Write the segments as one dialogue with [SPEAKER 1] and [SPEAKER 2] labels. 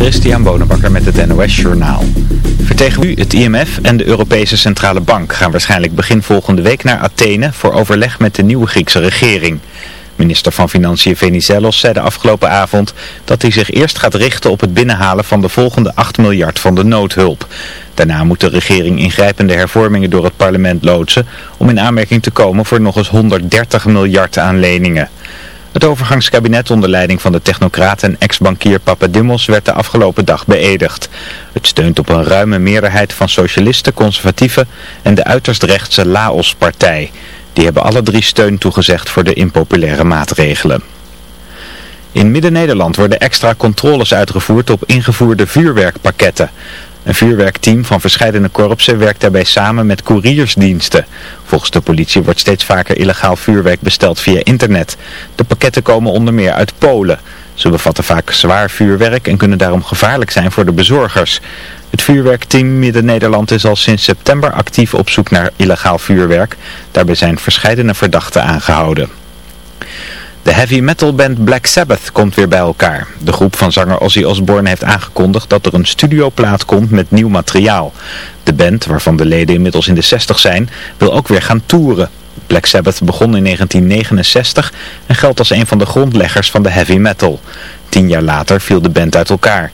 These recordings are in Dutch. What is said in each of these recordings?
[SPEAKER 1] Christian Bonenbakker met het NOS Journaal. Vertegenwoordiger het IMF en de Europese Centrale Bank gaan waarschijnlijk begin volgende week naar Athene voor overleg met de nieuwe Griekse regering. Minister van Financiën Venizelos zei de afgelopen avond dat hij zich eerst gaat richten op het binnenhalen van de volgende 8 miljard van de noodhulp. Daarna moet de regering ingrijpende hervormingen door het parlement loodsen om in aanmerking te komen voor nog eens 130 miljard aan leningen. Het overgangskabinet onder leiding van de technocraat en ex-bankier Papadimos werd de afgelopen dag beëdigd. Het steunt op een ruime meerderheid van socialisten, conservatieven en de uiterst rechtse Laos-partij. Die hebben alle drie steun toegezegd voor de impopulaire maatregelen. In Midden-Nederland worden extra controles uitgevoerd op ingevoerde vuurwerkpakketten. Een vuurwerkteam van verschillende korpsen werkt daarbij samen met couriersdiensten. Volgens de politie wordt steeds vaker illegaal vuurwerk besteld via internet. De pakketten komen onder meer uit Polen. Ze bevatten vaak zwaar vuurwerk en kunnen daarom gevaarlijk zijn voor de bezorgers. Het vuurwerkteam Midden-Nederland is al sinds september actief op zoek naar illegaal vuurwerk. Daarbij zijn verschillende verdachten aangehouden. De heavy metal band Black Sabbath komt weer bij elkaar. De groep van zanger Ozzy Osbourne heeft aangekondigd dat er een studioplaat komt met nieuw materiaal. De band, waarvan de leden inmiddels in de 60 zijn, wil ook weer gaan toeren. Black Sabbath begon in 1969 en geldt als een van de grondleggers van de heavy metal. Tien jaar later viel de band uit elkaar.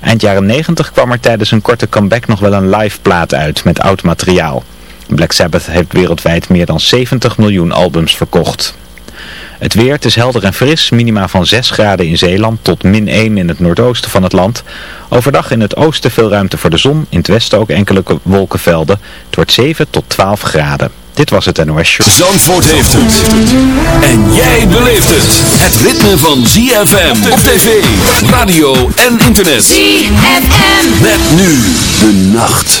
[SPEAKER 1] Eind jaren 90 kwam er tijdens een korte comeback nog wel een live plaat uit met oud materiaal. Black Sabbath heeft wereldwijd meer dan 70 miljoen albums verkocht. Het weer, het is helder en fris, minima van 6 graden in Zeeland tot min 1 in het noordoosten van het land. Overdag in het oosten veel ruimte voor de zon, in het westen ook enkele wolkenvelden. Het wordt 7 tot 12 graden. Dit was het NOS Show.
[SPEAKER 2] Zandvoort heeft het. En jij beleeft het. Het ritme van ZFM op tv, radio en internet.
[SPEAKER 3] ZFM.
[SPEAKER 2] Met nu de nacht.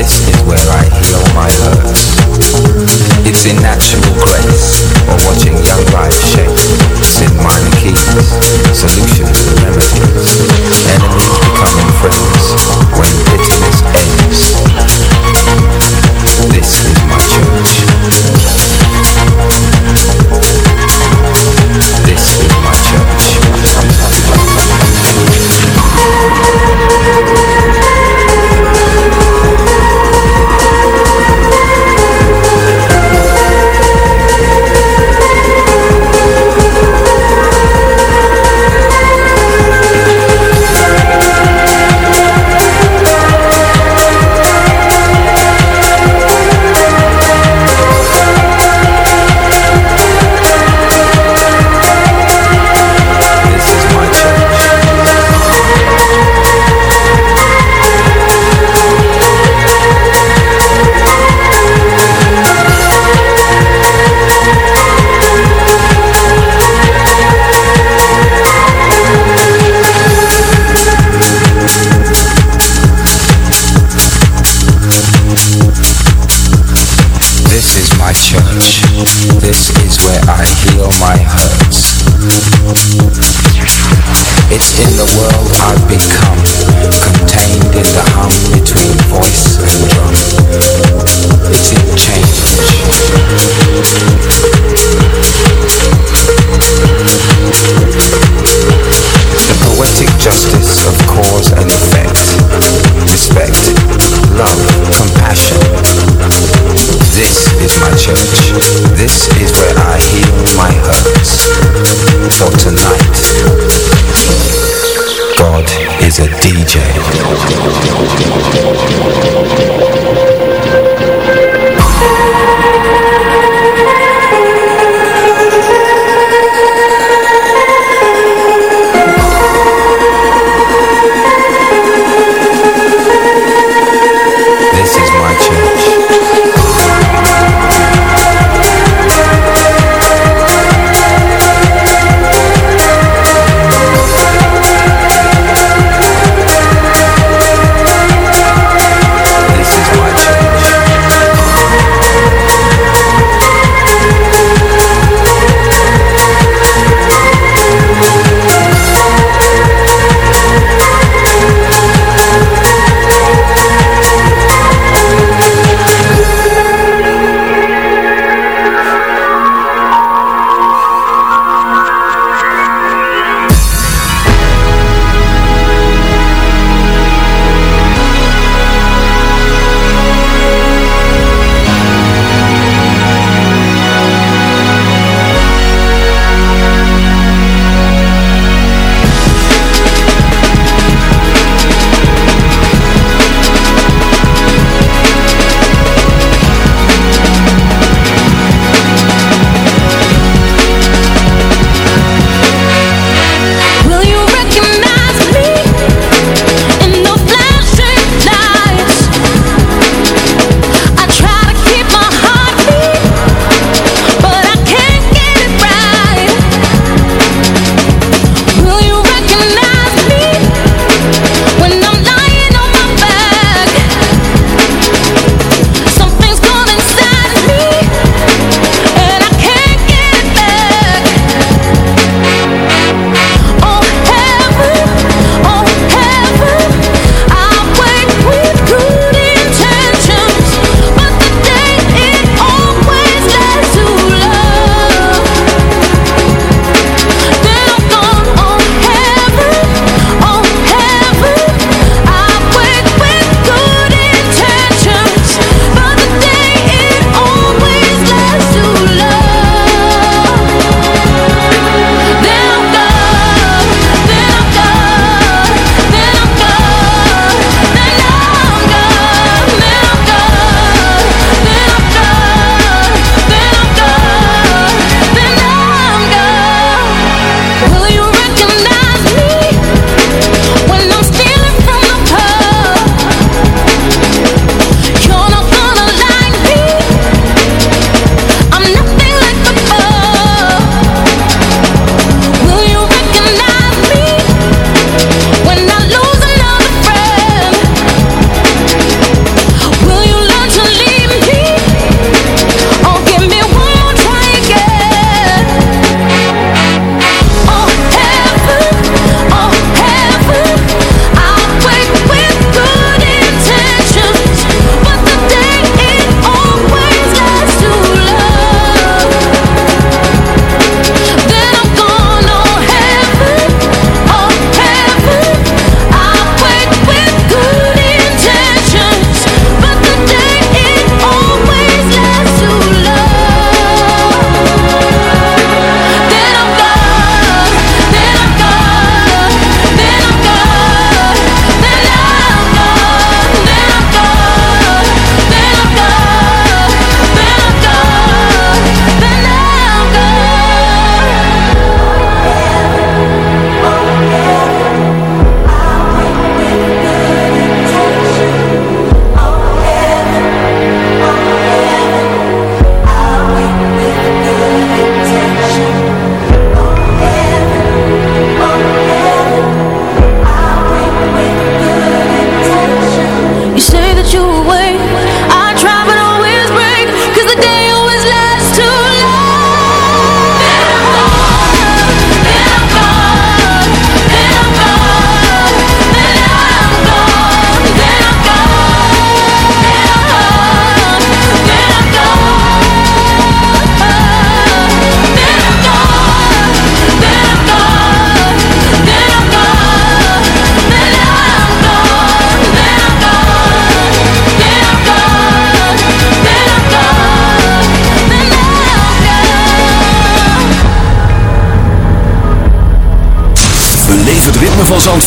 [SPEAKER 4] This is where I heal my hurts. It's a natural grace. De DJ.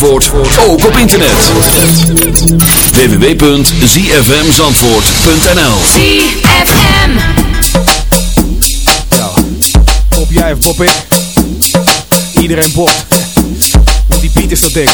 [SPEAKER 2] Zandvoort ook op internet. www.zfmzandvoort.nl
[SPEAKER 5] ZFM
[SPEAKER 6] Pop jij of pop ik? Iedereen popt. Want die beat is zo dik.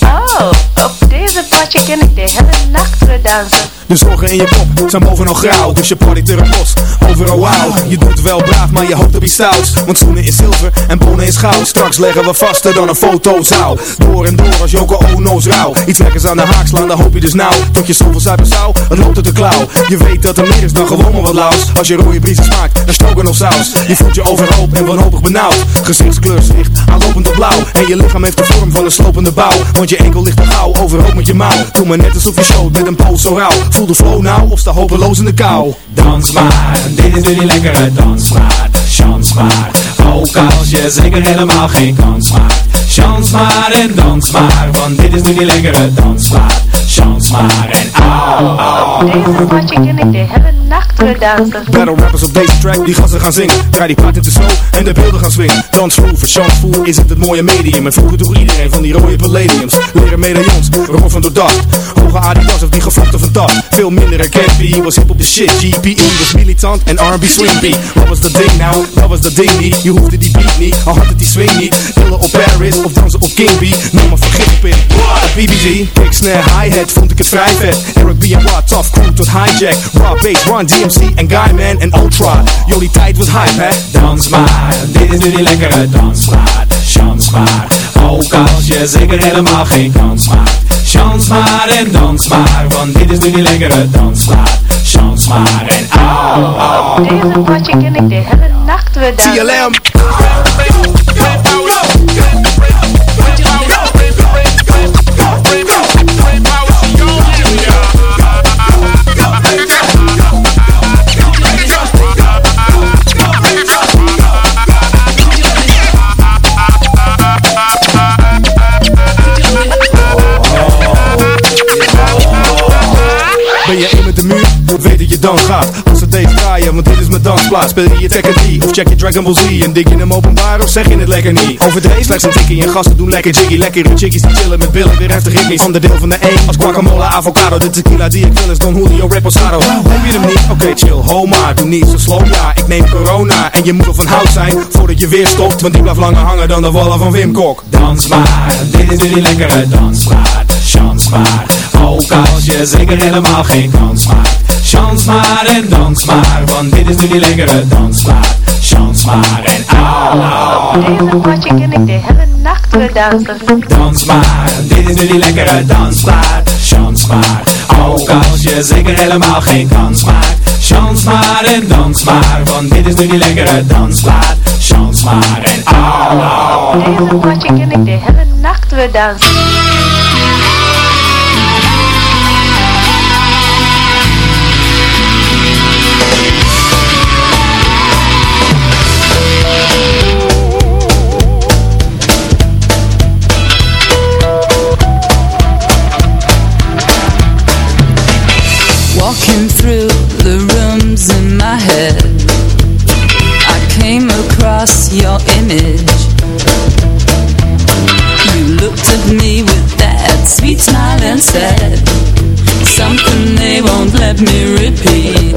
[SPEAKER 7] Oh, op deze potje ken ik de hele nacht dansen.
[SPEAKER 6] De zorgen in je kop zijn bovenal grauw, dus je party er een bos. Overal wauw, je doet wel braaf, maar je hoopt op iets stouts. Want schoenen is zilver en bonen is goud. Straks leggen we vaster dan een fotozaal. Door en door als Joko Ono's rauw. Iets lekkers aan de haak slaan, dan hoop je dus nou. Tot je zoveel zuipen zou, het loopt uit de klauw. Je weet dat er meer is dan gewoon maar wat laus. Als je rode briesen smaakt, dan stoken of saus. Je voelt je overhoop en wanhopig benauwd. Gezichtskleur zwicht, aanlopend op blauw. En je lichaam heeft de vorm van een slopende bouw. Want je enkel ligt te gauw, overhoop met je mouw. Doe maar net alsof je showt met een poos zo rauw. Voel de flow nou of sta hopeloos in de kou.
[SPEAKER 8] Dans maar, dit is nu die lekkere dansmaat. Chans maar, ook als je zeker helemaal geen kans maakt. Chans maar en dans maar, want dit is nu die lekkere dansmaat. Chans maar en au, au.
[SPEAKER 7] Deze potje ken ik de hele nacht weer dansen.
[SPEAKER 6] Battle rappers op deze track, die gasten gaan zingen. Draai die plaat in de show en de beelden gaan swingen. Dansvloer, voor chansvoer is het het mooie medium. En vroeger droeg iedereen van die rode palladiums. Leren medaillons, roffen door dacht. Hoge Adidas of die gevlochten van dat. Veel minder herkend, wie was hip op de shit. GPE was militant en R&B swing beat. Wat was dat ding nou? Dat was dat ding niet. Je hoefde die beat niet, al had het die swing niet. Killen op Paris of dansen op King B. Noem maar vergif in. BBG, kick, snare, hi-hat, vond ik het vrij vet. Eric B en Rod, tough crew tot hijack. Raw bass, Run DMC en Guyman en Ultra. Die tijd was hype, hè?
[SPEAKER 8] Dans maar, dit is nu die lekkere dansmaat. Chans maar, ook als je zeker helemaal geen kans maakt. Chans maar en dans maar, want dit is nu die lekkere dansmaat. Chans maar en au, au.
[SPEAKER 7] Deze potje ken ik de hele nacht weer dansen.
[SPEAKER 6] TLM. elevate je dan gaat. Als ze deze draaien, want dit is mijn dansplaats. Speel je Tekken 3 of check je Dragon Ball Z En dik je hem openbaar of zeg je het lekker niet? Overdreven slechts een tikkie en gasten doen lekker jiggy. Lekkere chickies die chillen met billen Weer heftig ritmisch Onderdeel van de één Als guacamole, avocado. De tequila die ik wil is Don Julio Reposado. Heb je hem niet? Oké chill, ho maar Doe niet zo slow, ja. Ik neem corona En je moet er van hout zijn Voordat je weer stopt. Want die blijft langer hangen dan de wallen van Wim Kok.
[SPEAKER 8] Dans maar, dit is nu die lekkere dansmaat. Chans maar, ook als je zeker helemaal geen kans maakt. Chans maar en dans maar, want dit is nu die lekkere dansmaat. Chans maar en au, au.
[SPEAKER 7] Deze potje ken ik de hele nacht weer.
[SPEAKER 8] Dans maar, dit is nu die lekkere dansmaat. Chans maar, ook als je zeker helemaal geen kans maakt. Chans maar en dans maar, want dit is nu die lekkere dansmaat. Chans maar en au, au.
[SPEAKER 7] Deze potje ken ik de hele nacht weer.
[SPEAKER 9] Your image. You looked at me with that sweet smile and said Something they won't let me repeat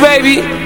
[SPEAKER 10] Baby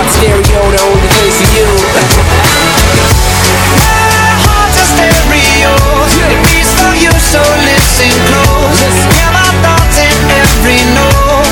[SPEAKER 10] heart's stereo, the only place for you.
[SPEAKER 11] My heart's a stereo. It beats for you, so listen close. Hear my thoughts in every note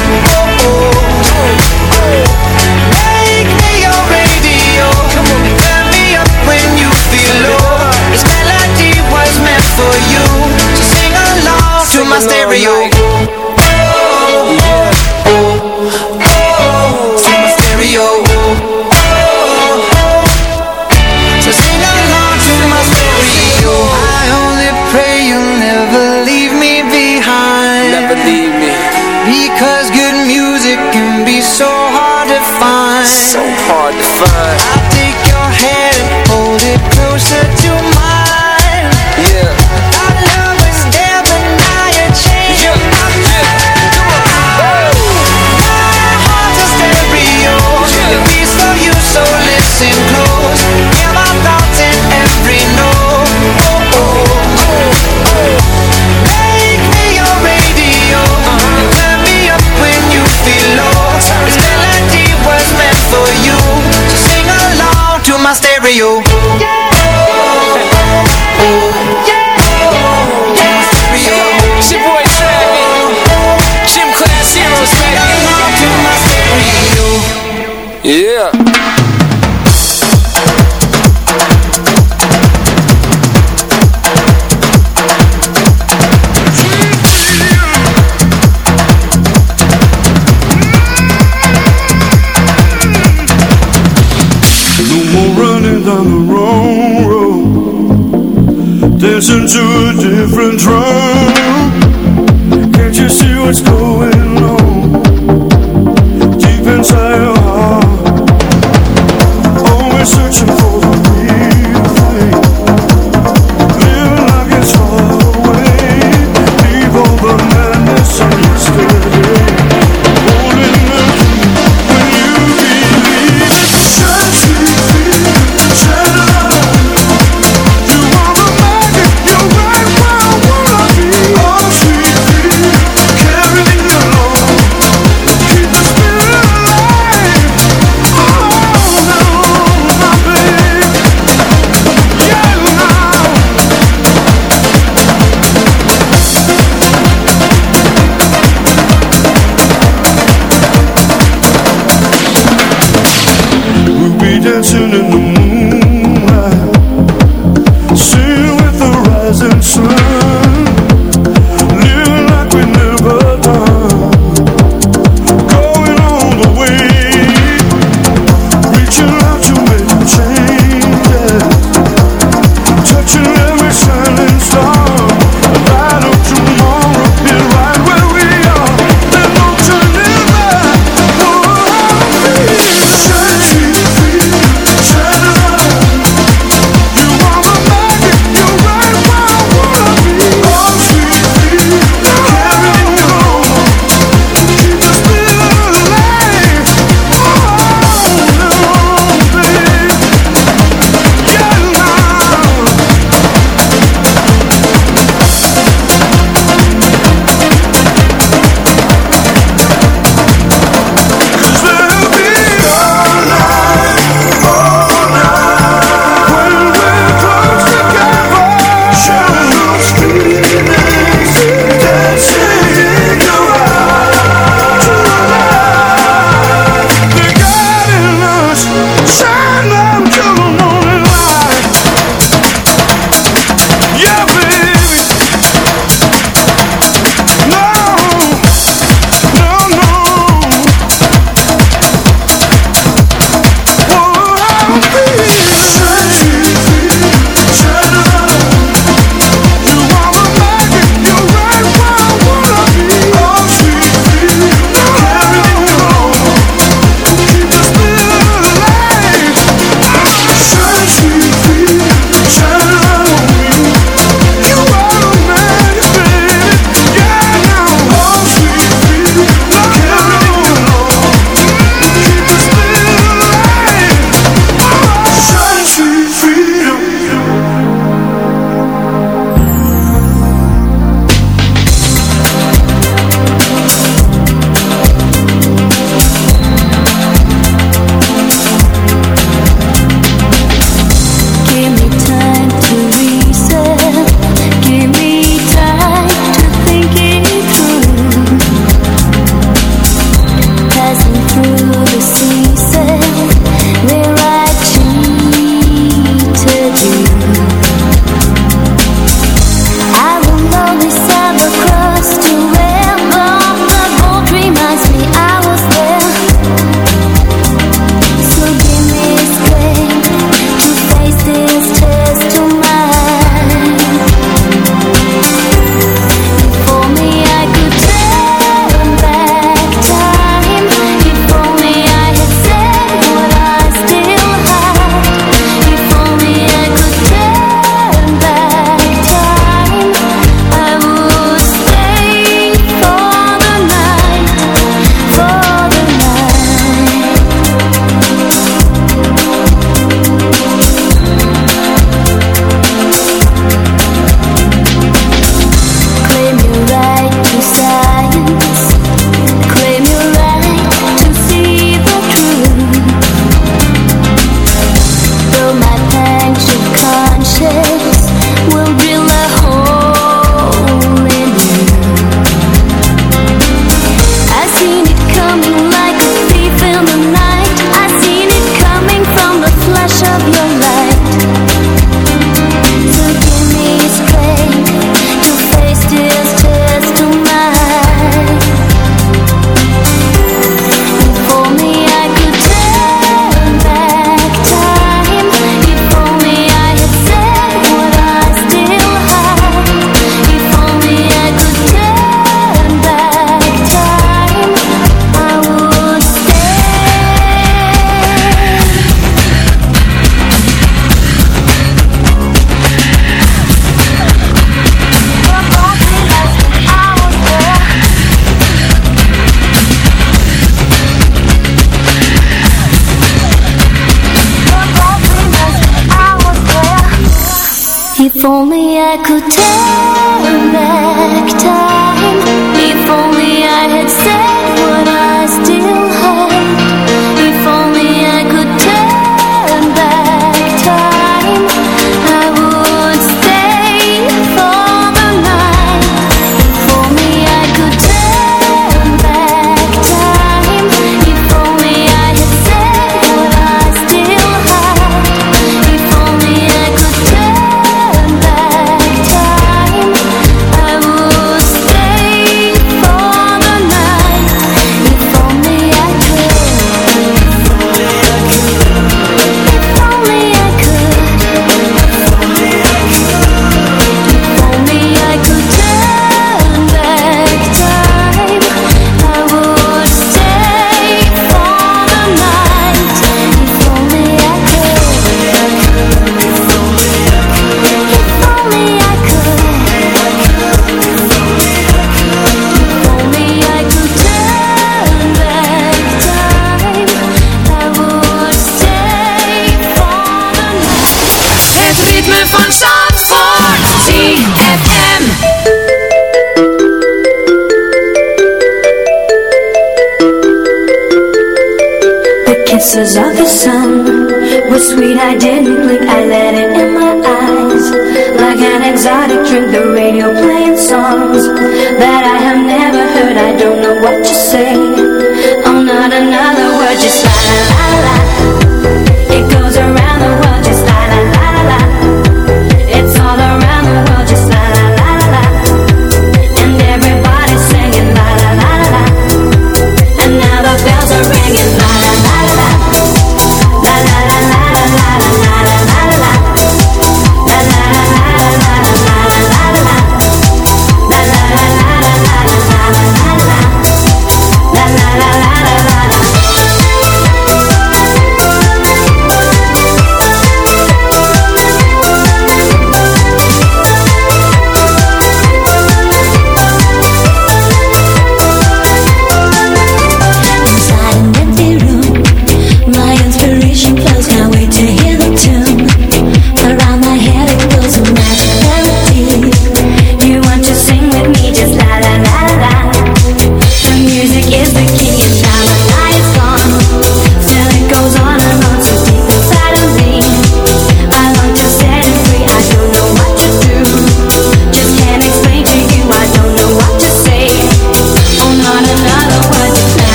[SPEAKER 12] くて